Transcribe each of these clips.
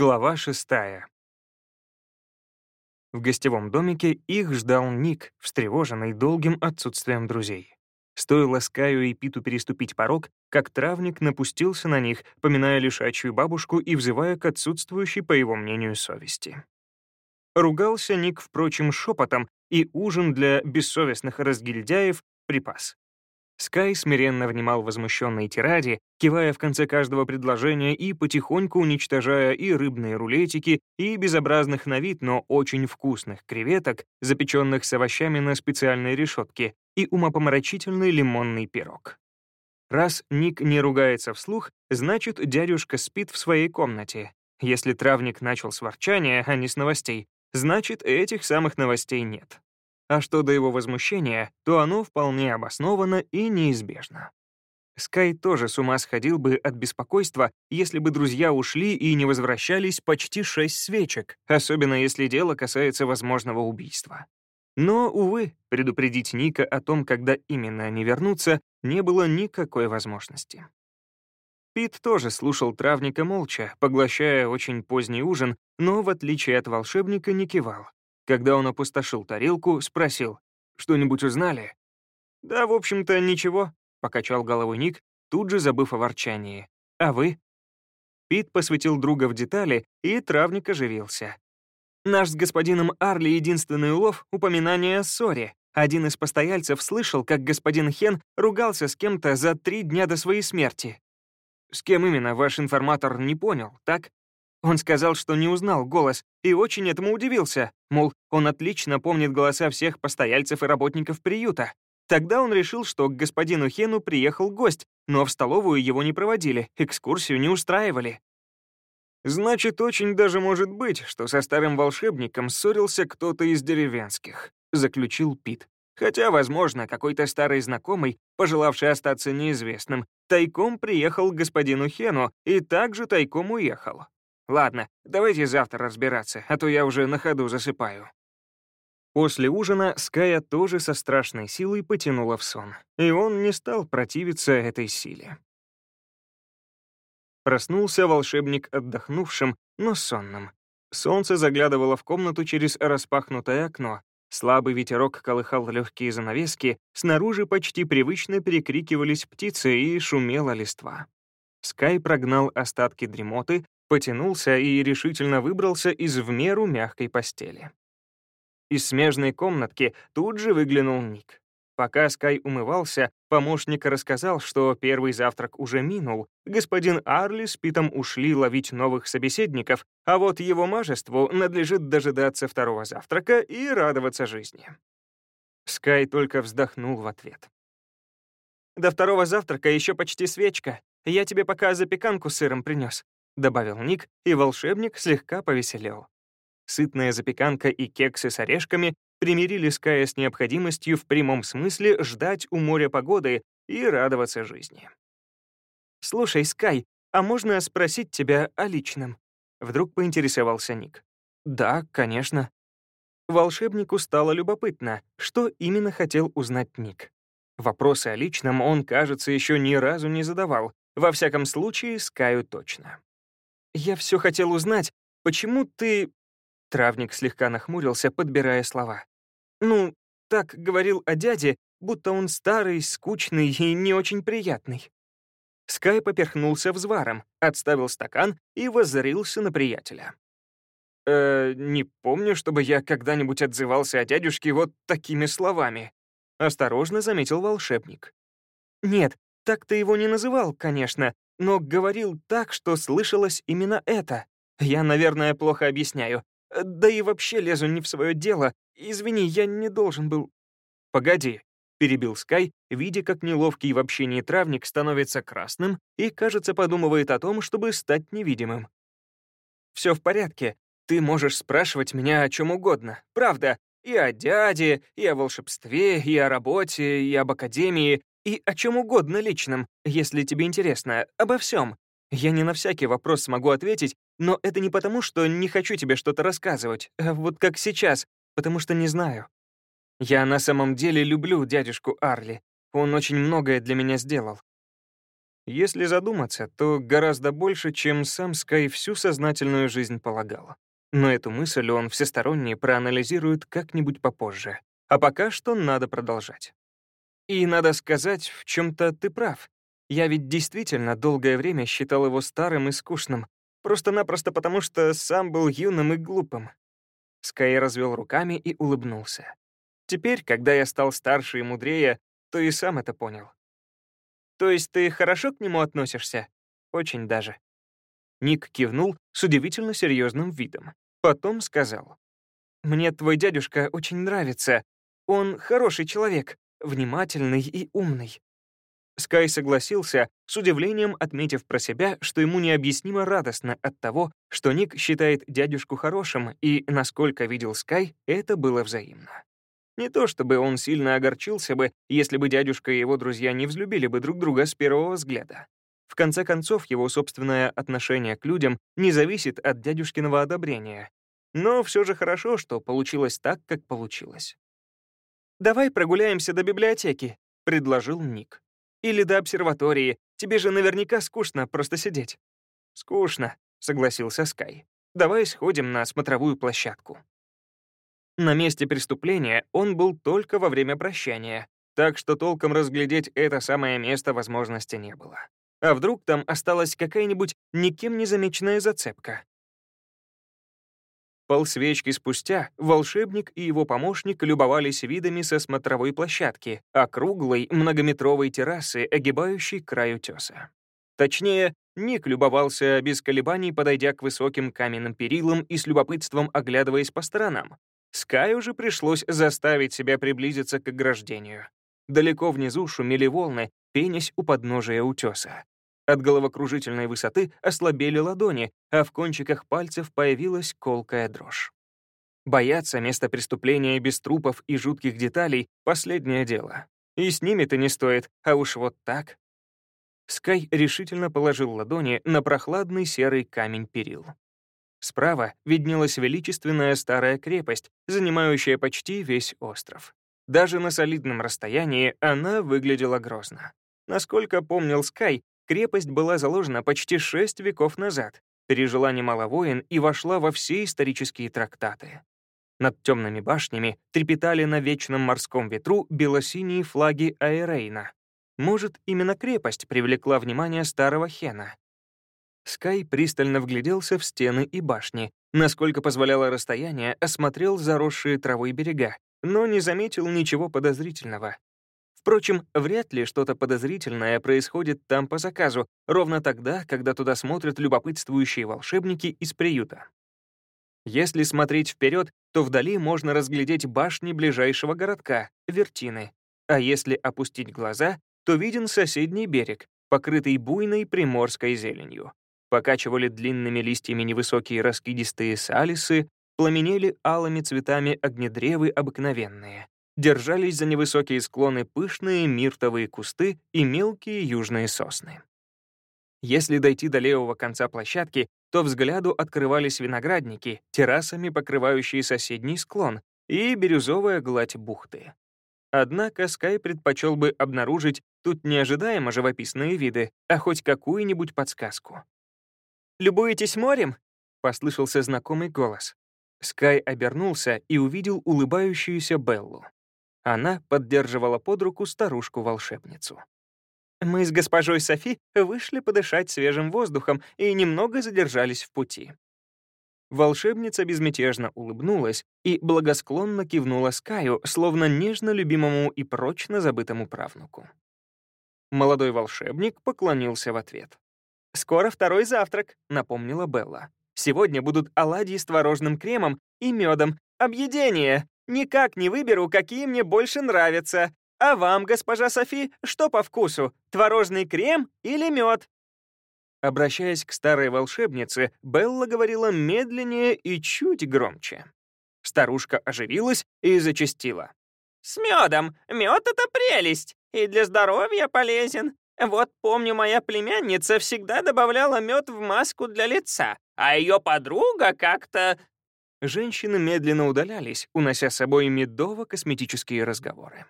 Глава шестая. В гостевом домике их ждал Ник, встревоженный долгим отсутствием друзей. Стоило Скаю и Питу переступить порог, как травник напустился на них, поминая лишачью бабушку и взывая к отсутствующей, по его мнению, совести. Ругался Ник, впрочем, шепотом, и ужин для бессовестных разгильдяев припас. Скай смиренно внимал возмущенной тираде, кивая в конце каждого предложения и потихоньку уничтожая и рыбные рулетики, и безобразных на вид, но очень вкусных креветок, запеченных с овощами на специальной решетке, и умопомрачительный лимонный пирог. Раз Ник не ругается вслух, значит, дядюшка спит в своей комнате. Если травник начал с ворчания, а не с новостей, значит, этих самых новостей нет. А что до его возмущения, то оно вполне обосновано и неизбежно. Скай тоже с ума сходил бы от беспокойства, если бы друзья ушли и не возвращались почти шесть свечек, особенно если дело касается возможного убийства. Но, увы, предупредить Ника о том, когда именно они вернутся, не было никакой возможности. Пит тоже слушал травника молча, поглощая очень поздний ужин, но, в отличие от волшебника, не кивал. Когда он опустошил тарелку, спросил, «Что-нибудь узнали?» «Да, в общем-то, ничего», — покачал головой Ник, тут же забыв о ворчании. «А вы?» Пит посвятил друга в детали, и травник оживился. «Наш с господином Арли единственный улов — упоминание о ссоре. Один из постояльцев слышал, как господин Хен ругался с кем-то за три дня до своей смерти. С кем именно, ваш информатор не понял, так? Он сказал, что не узнал голос, и очень этому удивился, мол, он отлично помнит голоса всех постояльцев и работников приюта. Тогда он решил, что к господину Хену приехал гость, но в столовую его не проводили, экскурсию не устраивали. «Значит, очень даже может быть, что со старым волшебником ссорился кто-то из деревенских», — заключил Пит. Хотя, возможно, какой-то старый знакомый, пожелавший остаться неизвестным, тайком приехал к господину Хену и также тайком уехал. Ладно, давайте завтра разбираться, а то я уже на ходу засыпаю. После ужина Ская тоже со страшной силой потянула в сон, и он не стал противиться этой силе. Проснулся волшебник отдохнувшим, но сонным. Солнце заглядывало в комнату через распахнутое окно. Слабый ветерок колыхал легкие занавески, снаружи почти привычно перекрикивались птицы и шумела листва. Скай прогнал остатки дремоты, потянулся и решительно выбрался из в меру мягкой постели. Из смежной комнатки тут же выглянул Ник. Пока Скай умывался, помощник рассказал, что первый завтрак уже минул, господин Арли с Питом ушли ловить новых собеседников, а вот его мажеству надлежит дожидаться второго завтрака и радоваться жизни. Скай только вздохнул в ответ. «До второго завтрака еще почти свечка. Я тебе пока запеканку с сыром принес добавил Ник, и волшебник слегка повеселел. Сытная запеканка и кексы с орешками примирили Ская с необходимостью в прямом смысле ждать у моря погоды и радоваться жизни. «Слушай, Скай, а можно спросить тебя о личном?» Вдруг поинтересовался Ник. «Да, конечно». Волшебнику стало любопытно, что именно хотел узнать Ник. Вопросы о личном он, кажется, еще ни разу не задавал, во всяком случае, Скаю точно. «Я все хотел узнать, почему ты...» Травник слегка нахмурился, подбирая слова. «Ну, так говорил о дяде, будто он старый, скучный и не очень приятный». Скай поперхнулся взваром, отставил стакан и воззрился на приятеля. «Э, не помню, чтобы я когда-нибудь отзывался о дядюшке вот такими словами», — осторожно заметил волшебник. «Нет, так ты его не называл, конечно, но говорил так, что слышалось именно это. Я, наверное, плохо объясняю. Да и вообще лезу не в свое дело. Извини, я не должен был...» «Погоди», — перебил Скай, видя, как неловкий в общении травник становится красным и, кажется, подумывает о том, чтобы стать невидимым. «Все в порядке. Ты можешь спрашивать меня о чем угодно. Правда. И о дяде, и о волшебстве, и о работе, и об академии, и о чем угодно личном, если тебе интересно, обо всем. Я не на всякий вопрос смогу ответить, но это не потому, что не хочу тебе что-то рассказывать, а вот как сейчас, потому что не знаю. Я на самом деле люблю дядюшку Арли. Он очень многое для меня сделал. Если задуматься, то гораздо больше, чем сам Скай всю сознательную жизнь полагал. Но эту мысль он всесторонне проанализирует как-нибудь попозже. А пока что надо продолжать. И надо сказать, в чем-то ты прав. Я ведь действительно долгое время считал его старым и скучным, просто-напросто потому, что сам был юным и глупым. Скай развел руками и улыбнулся. Теперь, когда я стал старше и мудрее, то и сам это понял. То есть ты хорошо к нему относишься? Очень даже. Ник кивнул с удивительно серьезным видом. Потом сказал. «Мне твой дядюшка очень нравится. Он хороший человек, внимательный и умный. Скай согласился, с удивлением отметив про себя, что ему необъяснимо радостно от того, что Ник считает дядюшку хорошим, и, насколько видел Скай, это было взаимно. Не то чтобы он сильно огорчился бы, если бы дядюшка и его друзья не взлюбили бы друг друга с первого взгляда. В конце концов, его собственное отношение к людям не зависит от дядюшкиного одобрения. Но все же хорошо, что получилось так, как получилось. «Давай прогуляемся до библиотеки», — предложил Ник. Или до обсерватории. Тебе же наверняка скучно просто сидеть». «Скучно», — согласился Скай. «Давай сходим на смотровую площадку». На месте преступления он был только во время прощания, так что толком разглядеть это самое место возможности не было. А вдруг там осталась какая-нибудь никем не замеченная зацепка? Полсвечки спустя волшебник и его помощник любовались видами со смотровой площадки, округлой многометровой террасы, огибающей край утеса. Точнее, Ник любовался без колебаний, подойдя к высоким каменным перилам и с любопытством оглядываясь по сторонам. Скаю же пришлось заставить себя приблизиться к ограждению. Далеко внизу шумели волны, пенясь у подножия утеса. От головокружительной высоты ослабели ладони, а в кончиках пальцев появилась колкая дрожь. Бояться места преступления без трупов и жутких деталей — последнее дело. И с ними-то не стоит, а уж вот так. Скай решительно положил ладони на прохладный серый камень перил. Справа виднелась величественная старая крепость, занимающая почти весь остров. Даже на солидном расстоянии она выглядела грозно. Насколько помнил Скай, Крепость была заложена почти шесть веков назад, пережила немало войн и вошла во все исторические трактаты. Над темными башнями трепетали на вечном морском ветру белосиние флаги Аэрейна. Может, именно крепость привлекла внимание старого Хена. Скай пристально вгляделся в стены и башни, насколько позволяло расстояние, осмотрел заросшие травой берега, но не заметил ничего подозрительного. Впрочем, вряд ли что-то подозрительное происходит там по заказу, ровно тогда, когда туда смотрят любопытствующие волшебники из приюта. Если смотреть вперед, то вдали можно разглядеть башни ближайшего городка, Вертины. А если опустить глаза, то виден соседний берег, покрытый буйной приморской зеленью. Покачивали длинными листьями невысокие раскидистые салисы, пламенели алыми цветами огнедревы обыкновенные держались за невысокие склоны пышные миртовые кусты и мелкие южные сосны. Если дойти до левого конца площадки, то взгляду открывались виноградники, террасами покрывающие соседний склон, и бирюзовая гладь бухты. Однако Скай предпочел бы обнаружить тут неожидаемо живописные виды, а хоть какую-нибудь подсказку. «Любуетесь морем?» — послышался знакомый голос. Скай обернулся и увидел улыбающуюся Беллу. Она поддерживала под руку старушку-волшебницу. Мы с госпожой Софи вышли подышать свежим воздухом и немного задержались в пути. Волшебница безмятежно улыбнулась и благосклонно кивнула Скаю, словно нежно любимому и прочно забытому правнуку. Молодой волшебник поклонился в ответ. «Скоро второй завтрак», — напомнила Белла. «Сегодня будут оладьи с творожным кремом и медом. Объедение! Никак не выберу, какие мне больше нравятся. А вам, госпожа Софи, что по вкусу? Творожный крем или мед? Обращаясь к старой волшебнице, Белла говорила медленнее и чуть громче. Старушка оживилась и зачастила. «С медом! Мед — это прелесть! И для здоровья полезен. Вот помню, моя племянница всегда добавляла мед в маску для лица, а ее подруга как-то Женщины медленно удалялись, унося с собой медово-косметические разговоры.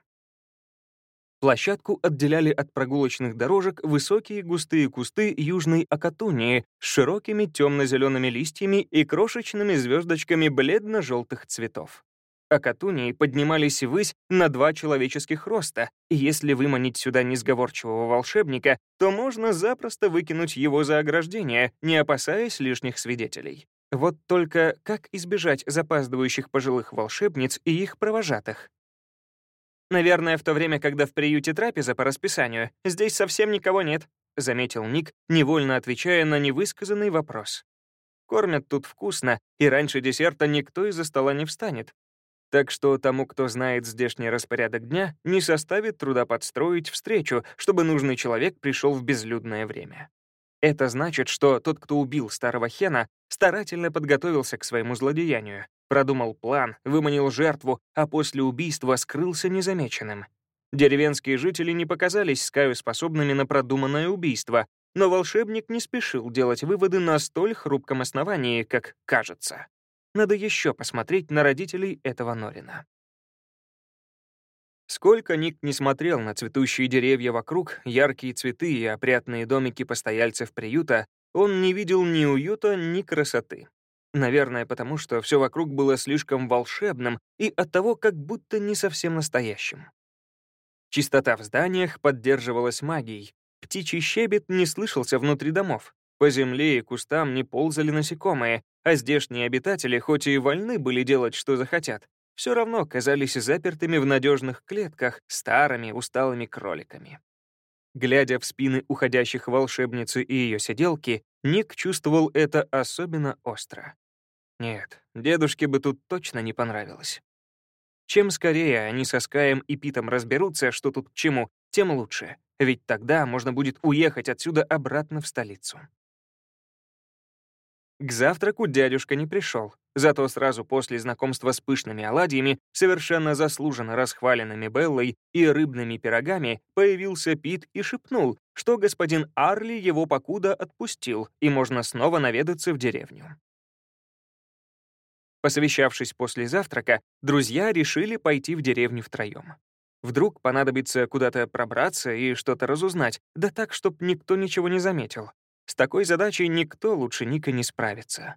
Площадку отделяли от прогулочных дорожек высокие густые кусты южной акатунии с широкими темно-зелеными листьями и крошечными звездочками бледно-желтых цветов. Акатунии поднимались ввысь на два человеческих роста, и если выманить сюда несговорчивого волшебника, то можно запросто выкинуть его за ограждение, не опасаясь лишних свидетелей. Вот только как избежать запаздывающих пожилых волшебниц и их провожатых? «Наверное, в то время, когда в приюте трапеза по расписанию, здесь совсем никого нет», — заметил Ник, невольно отвечая на невысказанный вопрос. «Кормят тут вкусно, и раньше десерта никто из-за стола не встанет. Так что тому, кто знает здешний распорядок дня, не составит труда подстроить встречу, чтобы нужный человек пришел в безлюдное время. Это значит, что тот, кто убил старого Хена, старательно подготовился к своему злодеянию, продумал план, выманил жертву, а после убийства скрылся незамеченным. Деревенские жители не показались Скаю способными на продуманное убийство, но волшебник не спешил делать выводы на столь хрупком основании, как кажется. Надо еще посмотреть на родителей этого Норина. Сколько Ник не смотрел на цветущие деревья вокруг, яркие цветы и опрятные домики постояльцев приюта, он не видел ни уюта, ни красоты. Наверное, потому что все вокруг было слишком волшебным и оттого как будто не совсем настоящим. Чистота в зданиях поддерживалась магией. Птичий щебет не слышался внутри домов. По земле и кустам не ползали насекомые, а здешние обитатели, хоть и вольны были делать, что захотят, все равно казались запертыми в надежных клетках старыми усталыми кроликами. Глядя в спины уходящих волшебницы и ее сиделки, Ник чувствовал это особенно остро. Нет, дедушке бы тут точно не понравилось. Чем скорее они со Скаем и Питом разберутся, что тут к чему, тем лучше, ведь тогда можно будет уехать отсюда обратно в столицу. К завтраку дядюшка не пришел, зато сразу после знакомства с пышными оладьями, совершенно заслуженно расхваленными Беллой и рыбными пирогами, появился Пит и шепнул, что господин Арли его покуда отпустил, и можно снова наведаться в деревню. Посовещавшись после завтрака, друзья решили пойти в деревню втроем. Вдруг понадобится куда-то пробраться и что-то разузнать, да так, чтоб никто ничего не заметил. С такой задачей никто лучше Ника не справится.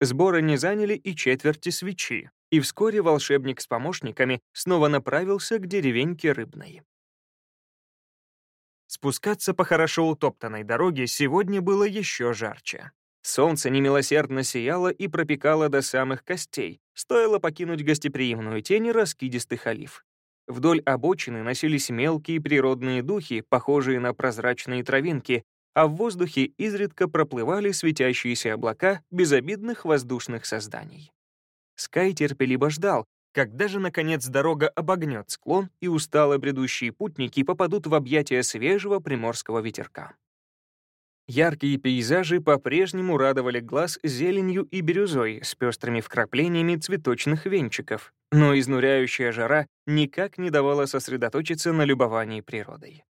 Сборы не заняли и четверти свечи, и вскоре волшебник с помощниками снова направился к деревеньке Рыбной. Спускаться по хорошо утоптанной дороге сегодня было еще жарче. Солнце немилосердно сияло и пропекало до самых костей, стоило покинуть гостеприимную тень раскидистых олив. Вдоль обочины носились мелкие природные духи, похожие на прозрачные травинки, а в воздухе изредка проплывали светящиеся облака безобидных воздушных созданий. Скай терпеливо ждал, когда же, наконец, дорога обогнет склон, и устало бредущие путники попадут в объятия свежего приморского ветерка. Яркие пейзажи по-прежнему радовали глаз зеленью и бирюзой с пестрыми вкраплениями цветочных венчиков, но изнуряющая жара никак не давала сосредоточиться на любовании природой.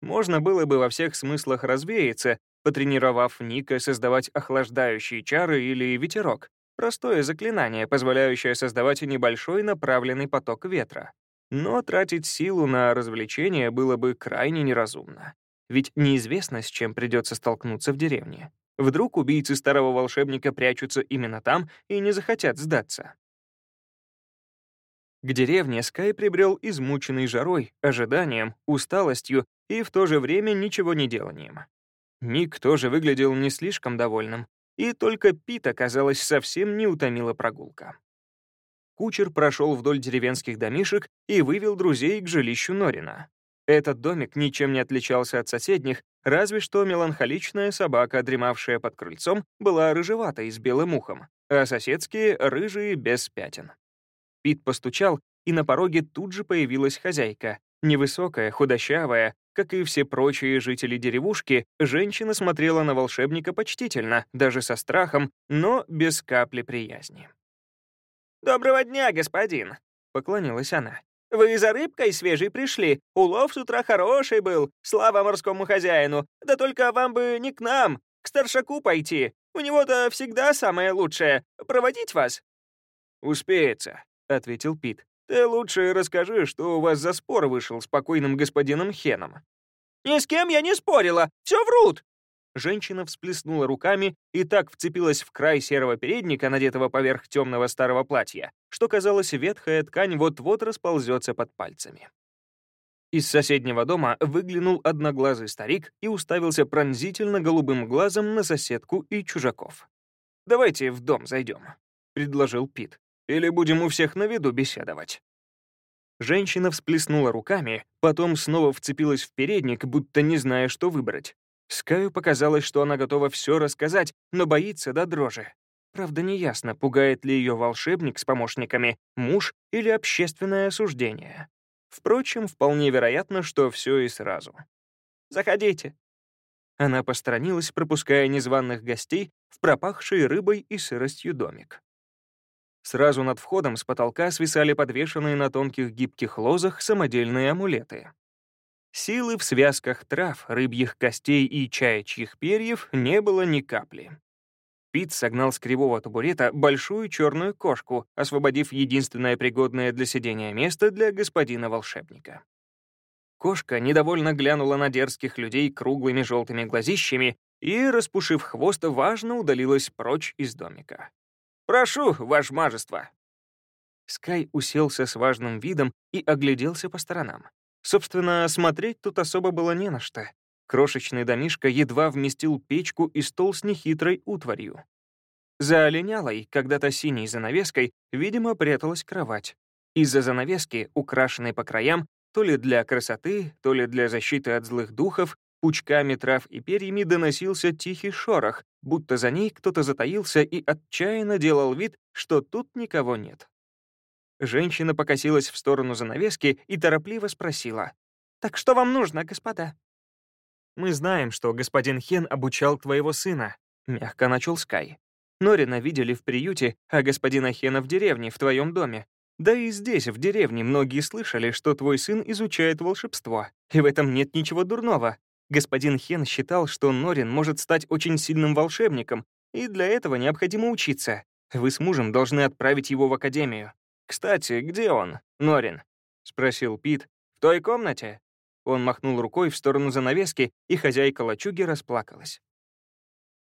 Можно было бы во всех смыслах развеяться, потренировав Ника создавать охлаждающие чары или ветерок, простое заклинание, позволяющее создавать небольшой направленный поток ветра. Но тратить силу на развлечение было бы крайне неразумно. Ведь неизвестно, с чем придется столкнуться в деревне. Вдруг убийцы старого волшебника прячутся именно там и не захотят сдаться. К деревне Скай прибрел измученный жарой, ожиданием, усталостью и в то же время ничего не деланием. Ник тоже выглядел не слишком довольным, и только Пита, казалось, совсем не утомила прогулка. Кучер прошел вдоль деревенских домишек и вывел друзей к жилищу Норина. Этот домик ничем не отличался от соседних, разве что меланхоличная собака, дремавшая под крыльцом, была рыжеватой с белым ухом, а соседские — рыжие без пятен. Пит постучал, и на пороге тут же появилась хозяйка. Невысокая, худощавая, как и все прочие жители деревушки, женщина смотрела на волшебника почтительно, даже со страхом, но без капли приязни. «Доброго дня, господин!» — поклонилась она. «Вы за рыбкой свежей пришли. Улов с утра хороший был. Слава морскому хозяину. Да только вам бы не к нам, к старшаку пойти. У него-то всегда самое лучшее. Проводить вас?» «Успеется», — ответил Пит. Ты лучше расскажи, что у вас за спор вышел с покойным господином Хеном». «Ни с кем я не спорила, все врут!» Женщина всплеснула руками и так вцепилась в край серого передника, надетого поверх темного старого платья, что, казалось, ветхая ткань вот-вот расползется под пальцами. Из соседнего дома выглянул одноглазый старик и уставился пронзительно голубым глазом на соседку и чужаков. «Давайте в дом зайдем», — предложил Пит. «Или будем у всех на виду беседовать». Женщина всплеснула руками, потом снова вцепилась в передник, будто не зная, что выбрать. Скаю показалось, что она готова все рассказать, но боится до дрожи. Правда, неясно, пугает ли ее волшебник с помощниками, муж или общественное осуждение. Впрочем, вполне вероятно, что все и сразу. «Заходите». Она посторонилась, пропуская незваных гостей в пропахший рыбой и сыростью домик. Сразу над входом с потолка свисали подвешенные на тонких гибких лозах самодельные амулеты. Силы в связках трав, рыбьих костей и чаячьих перьев не было ни капли. Пит согнал с кривого табурета большую черную кошку, освободив единственное пригодное для сидения место для господина-волшебника. Кошка недовольно глянула на дерзких людей круглыми желтыми глазищами и, распушив хвост, важно удалилась прочь из домика. «Прошу, ваше мажество!» Скай уселся с важным видом и огляделся по сторонам. Собственно, смотреть тут особо было не на что. Крошечный домишко едва вместил печку и стол с нехитрой утварью. За оленялой, когда-то синей занавеской, видимо, пряталась кровать. Из-за занавески, украшенной по краям, то ли для красоты, то ли для защиты от злых духов, пучками трав и перьями доносился тихий шорох, будто за ней кто-то затаился и отчаянно делал вид, что тут никого нет. Женщина покосилась в сторону занавески и торопливо спросила. «Так что вам нужно, господа?» «Мы знаем, что господин Хен обучал твоего сына», — мягко начал Скай. «Норина видели в приюте, а господина Хена в деревне, в твоем доме. Да и здесь, в деревне, многие слышали, что твой сын изучает волшебство, и в этом нет ничего дурного. Господин Хен считал, что Норин может стать очень сильным волшебником, и для этого необходимо учиться. Вы с мужем должны отправить его в академию. «Кстати, где он, Норин?» — спросил Пит. «В той комнате?» Он махнул рукой в сторону занавески, и хозяйка лачуги расплакалась.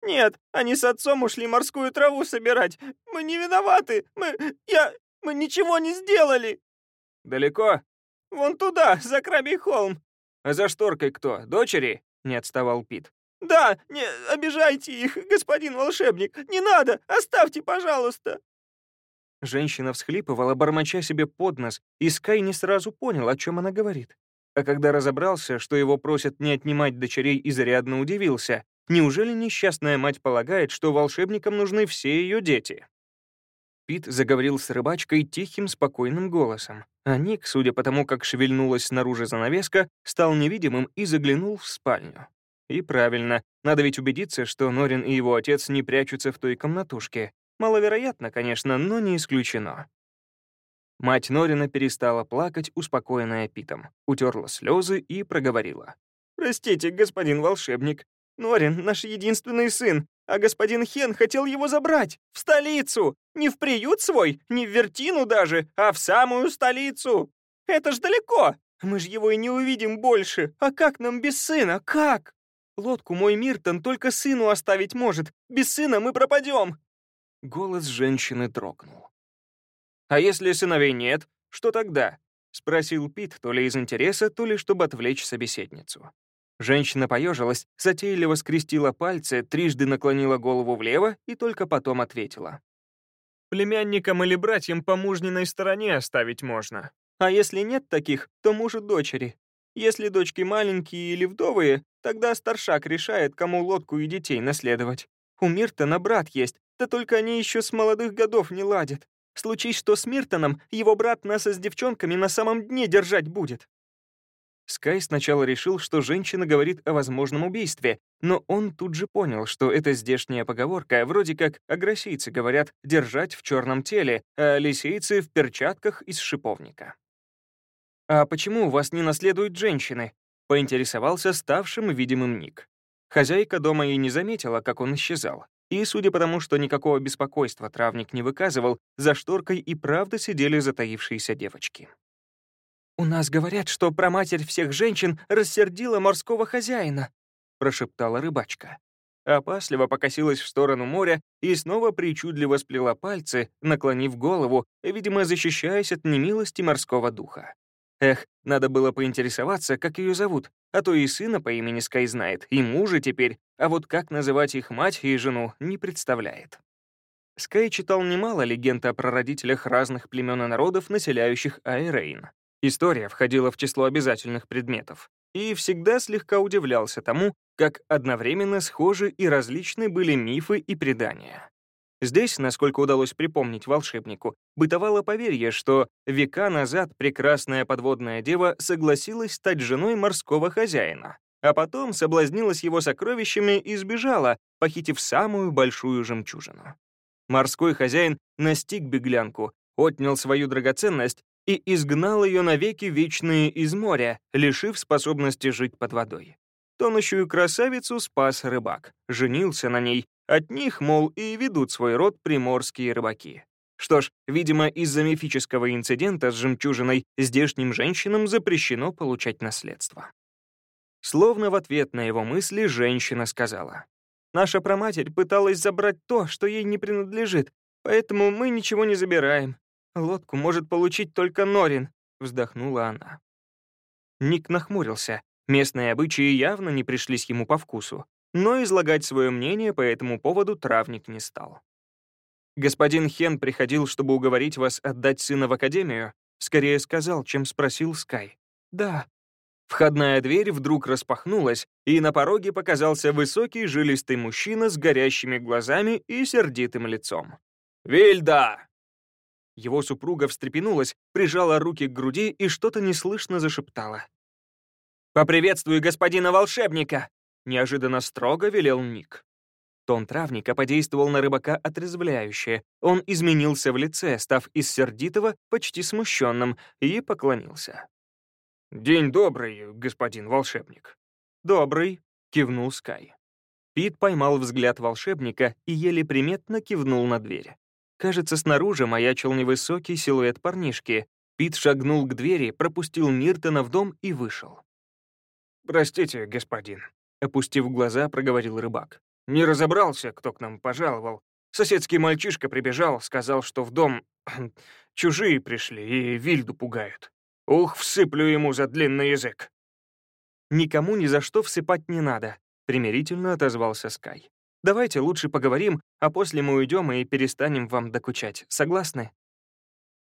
«Нет, они с отцом ушли морскую траву собирать. Мы не виноваты. Мы... я... мы ничего не сделали». «Далеко?» «Вон туда, за крабий холм». «А за шторкой кто? Дочери?» — не отставал Пит. «Да, не обижайте их, господин волшебник. Не надо, оставьте, пожалуйста». Женщина всхлипывала, бормоча себе под нос, и Скай не сразу понял, о чем она говорит. А когда разобрался, что его просят не отнимать дочерей, изрядно удивился. Неужели несчастная мать полагает, что волшебникам нужны все ее дети? Пит заговорил с рыбачкой тихим, спокойным голосом, а Ник, судя по тому, как шевельнулась снаружи занавеска, стал невидимым и заглянул в спальню. И правильно, надо ведь убедиться, что Норин и его отец не прячутся в той комнатушке. Маловероятно, конечно, но не исключено. Мать Норина перестала плакать, успокоенная Питом, утерла слезы и проговорила. «Простите, господин волшебник, Норин — наш единственный сын, а господин Хен хотел его забрать, в столицу, не в приют свой, не в Вертину даже, а в самую столицу. Это ж далеко, мы ж его и не увидим больше, а как нам без сына, как? Лодку мой Миртон только сыну оставить может, без сына мы пропадем, Голос женщины дрогнул. «А если сыновей нет, что тогда?» — спросил Пит то ли из интереса, то ли чтобы отвлечь собеседницу. Женщина поежилась, затейливо скрестила пальцы, трижды наклонила голову влево и только потом ответила. «Племянникам или братьям по мужниной стороне оставить можно. А если нет таких, то мужу дочери. Если дочки маленькие или вдовые, тогда старшак решает, кому лодку и детей наследовать. У Миртона брат есть, да только они еще с молодых годов не ладят. Случись что с Миртоном, его брат нас с девчонками на самом дне держать будет». Скай сначала решил, что женщина говорит о возможном убийстве, но он тут же понял, что это здешняя поговорка, вроде как агроссийцы говорят «держать в черном теле», а лисейцы — в перчатках из шиповника. «А почему вас не наследуют женщины?» — поинтересовался ставшим видимым Ник. Хозяйка дома и не заметила, как он исчезал. И, судя по тому, что никакого беспокойства травник не выказывал, за шторкой и правда сидели затаившиеся девочки. «У нас говорят, что проматерь всех женщин рассердила морского хозяина», прошептала рыбачка. Опасливо покосилась в сторону моря и снова причудливо сплела пальцы, наклонив голову, видимо, защищаясь от немилости морского духа. Эх, надо было поинтересоваться, как ее зовут, а то и сына по имени Скай знает, и мужа теперь, а вот как называть их мать и жену, не представляет. Скай читал немало легенд о прародителях разных племен и народов, населяющих Айрейн. История входила в число обязательных предметов. И всегда слегка удивлялся тому, как одновременно схожи и различны были мифы и предания. Здесь, насколько удалось припомнить волшебнику, бытовало поверье, что века назад прекрасная подводная дева согласилась стать женой морского хозяина, а потом соблазнилась его сокровищами и сбежала, похитив самую большую жемчужину. Морской хозяин настиг беглянку, отнял свою драгоценность и изгнал ее навеки вечные из моря, лишив способности жить под водой. Тонущую красавицу спас рыбак, женился на ней от них, мол, и ведут свой род приморские рыбаки. Что ж, видимо, из-за мифического инцидента с жемчужиной здешним женщинам запрещено получать наследство. Словно в ответ на его мысли женщина сказала, «Наша проматерь пыталась забрать то, что ей не принадлежит, поэтому мы ничего не забираем. Лодку может получить только Норин», — вздохнула она. Ник нахмурился. Местные обычаи явно не пришлись ему по вкусу но излагать свое мнение по этому поводу травник не стал. «Господин Хен приходил, чтобы уговорить вас отдать сына в академию?» Скорее сказал, чем спросил Скай. «Да». Входная дверь вдруг распахнулась, и на пороге показался высокий жилистый мужчина с горящими глазами и сердитым лицом. «Вильда!» Его супруга встрепенулась, прижала руки к груди и что-то неслышно зашептала. «Поприветствую господина волшебника!» Неожиданно строго велел Ник. Тон травника подействовал на рыбака отрезвляюще. Он изменился в лице, став из сердитого почти смущенным, и поклонился. «День добрый, господин волшебник». «Добрый», — кивнул Скай. Пит поймал взгляд волшебника и еле приметно кивнул на дверь. Кажется, снаружи маячил невысокий силуэт парнишки. Пит шагнул к двери, пропустил Миртона в дом и вышел. «Простите, господин», Опустив глаза, проговорил рыбак. «Не разобрался, кто к нам пожаловал. Соседский мальчишка прибежал, сказал, что в дом чужие пришли и Вильду пугают. Ух, всыплю ему за длинный язык!» «Никому ни за что всыпать не надо», — примирительно отозвался Скай. «Давайте лучше поговорим, а после мы уйдем и перестанем вам докучать. Согласны?»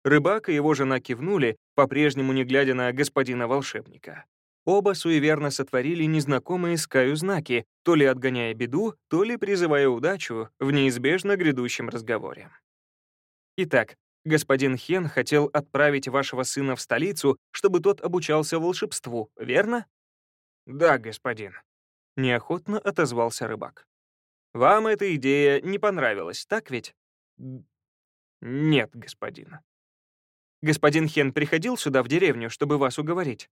Рыбак и его жена кивнули, по-прежнему не глядя на господина волшебника. Оба суеверно сотворили незнакомые Скаю знаки, то ли отгоняя беду, то ли призывая удачу в неизбежно грядущем разговоре. Итак, господин Хен хотел отправить вашего сына в столицу, чтобы тот обучался волшебству, верно? Да, господин. Неохотно отозвался рыбак. Вам эта идея не понравилась, так ведь? Нет, господин. Господин Хен приходил сюда в деревню, чтобы вас уговорить?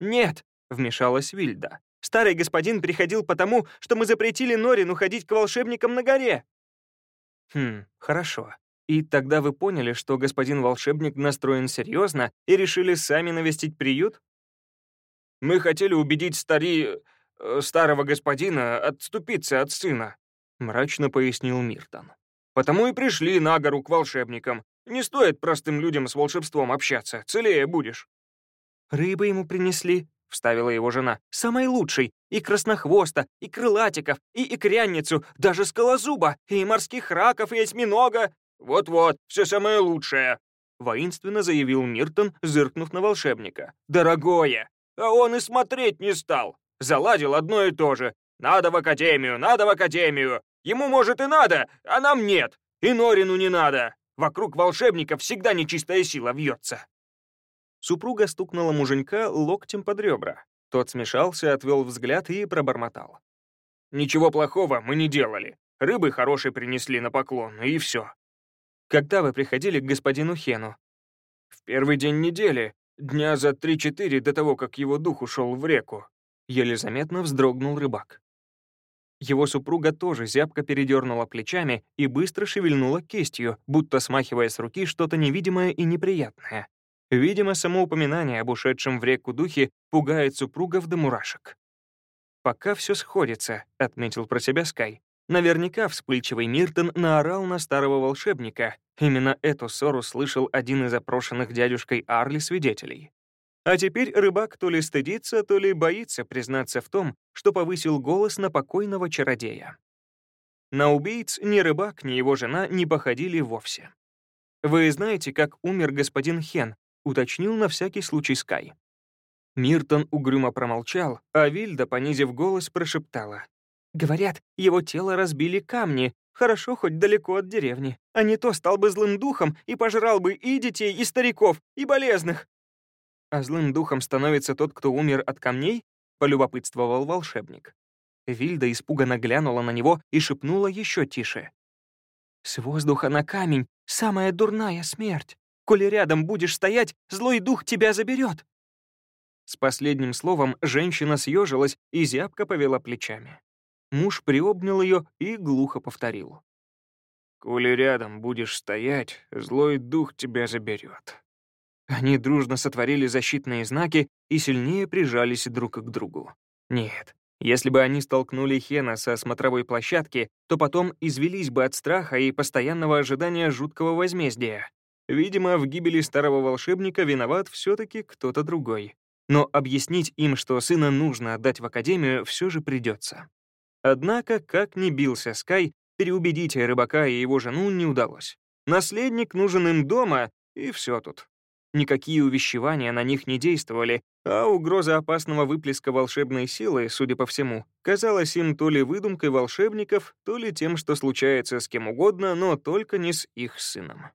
«Нет», — вмешалась Вильда. «Старый господин приходил потому, что мы запретили Норину ходить к волшебникам на горе». «Хм, хорошо. И тогда вы поняли, что господин волшебник настроен серьезно и решили сами навестить приют?» «Мы хотели убедить стари... Э, старого господина отступиться от сына», — мрачно пояснил Миртон. «Потому и пришли на гору к волшебникам. Не стоит простым людям с волшебством общаться, целее будешь». «Рыбы ему принесли», — вставила его жена. «Самой лучшей. И краснохвоста, и крылатиков, и икрянницу, даже скалозуба, и морских раков, и осьминога». «Вот-вот, все самое лучшее», — воинственно заявил Миртон, зыркнув на волшебника. «Дорогое! А он и смотреть не стал. Заладил одно и то же. Надо в академию, надо в академию. Ему, может, и надо, а нам нет. И Норину не надо. Вокруг волшебника всегда нечистая сила вьется». Супруга стукнула муженька локтем под ребра. Тот смешался, отвел взгляд и пробормотал. «Ничего плохого мы не делали. Рыбы хорошие принесли на поклон, и все». «Когда вы приходили к господину Хену?» «В первый день недели, дня за три-четыре до того, как его дух ушел в реку», еле заметно вздрогнул рыбак. Его супруга тоже зябко передернула плечами и быстро шевельнула кистью, будто смахивая с руки что-то невидимое и неприятное. Видимо, само упоминание об ушедшем в реку духе пугает супругов до мурашек. «Пока все сходится», — отметил про себя Скай. Наверняка вспыльчивый Миртон наорал на старого волшебника. Именно эту ссору слышал один из опрошенных дядюшкой Арли свидетелей. А теперь рыбак то ли стыдится, то ли боится признаться в том, что повысил голос на покойного чародея. На убийц ни рыбак, ни его жена не походили вовсе. «Вы знаете, как умер господин Хен?» — уточнил на всякий случай Скай. Миртон угрюмо промолчал, а Вильда, понизив голос, прошептала. «Говорят, его тело разбили камни, хорошо хоть далеко от деревни, а не то стал бы злым духом и пожрал бы и детей, и стариков, и болезных а злым духом становится тот, кто умер от камней?» — полюбопытствовал волшебник. Вильда испуганно глянула на него и шепнула еще тише. «С воздуха на камень — самая дурная смерть. Коли рядом будешь стоять, злой дух тебя заберет». С последним словом женщина съежилась и зябко повела плечами. Муж приобнял ее и глухо повторил. «Коли рядом будешь стоять, злой дух тебя заберет». Они дружно сотворили защитные знаки и сильнее прижались друг к другу. Нет, если бы они столкнули Хена со смотровой площадки, то потом извелись бы от страха и постоянного ожидания жуткого возмездия. Видимо, в гибели старого волшебника виноват все-таки кто-то другой. Но объяснить им, что сына нужно отдать в академию, все же придется. Однако, как ни бился Скай, переубедить рыбака и его жену не удалось. Наследник нужен им дома, и все тут. Никакие увещевания на них не действовали, а угроза опасного выплеска волшебной силы, судя по всему, казалась им то ли выдумкой волшебников, то ли тем, что случается с кем угодно, но только не с их сыном.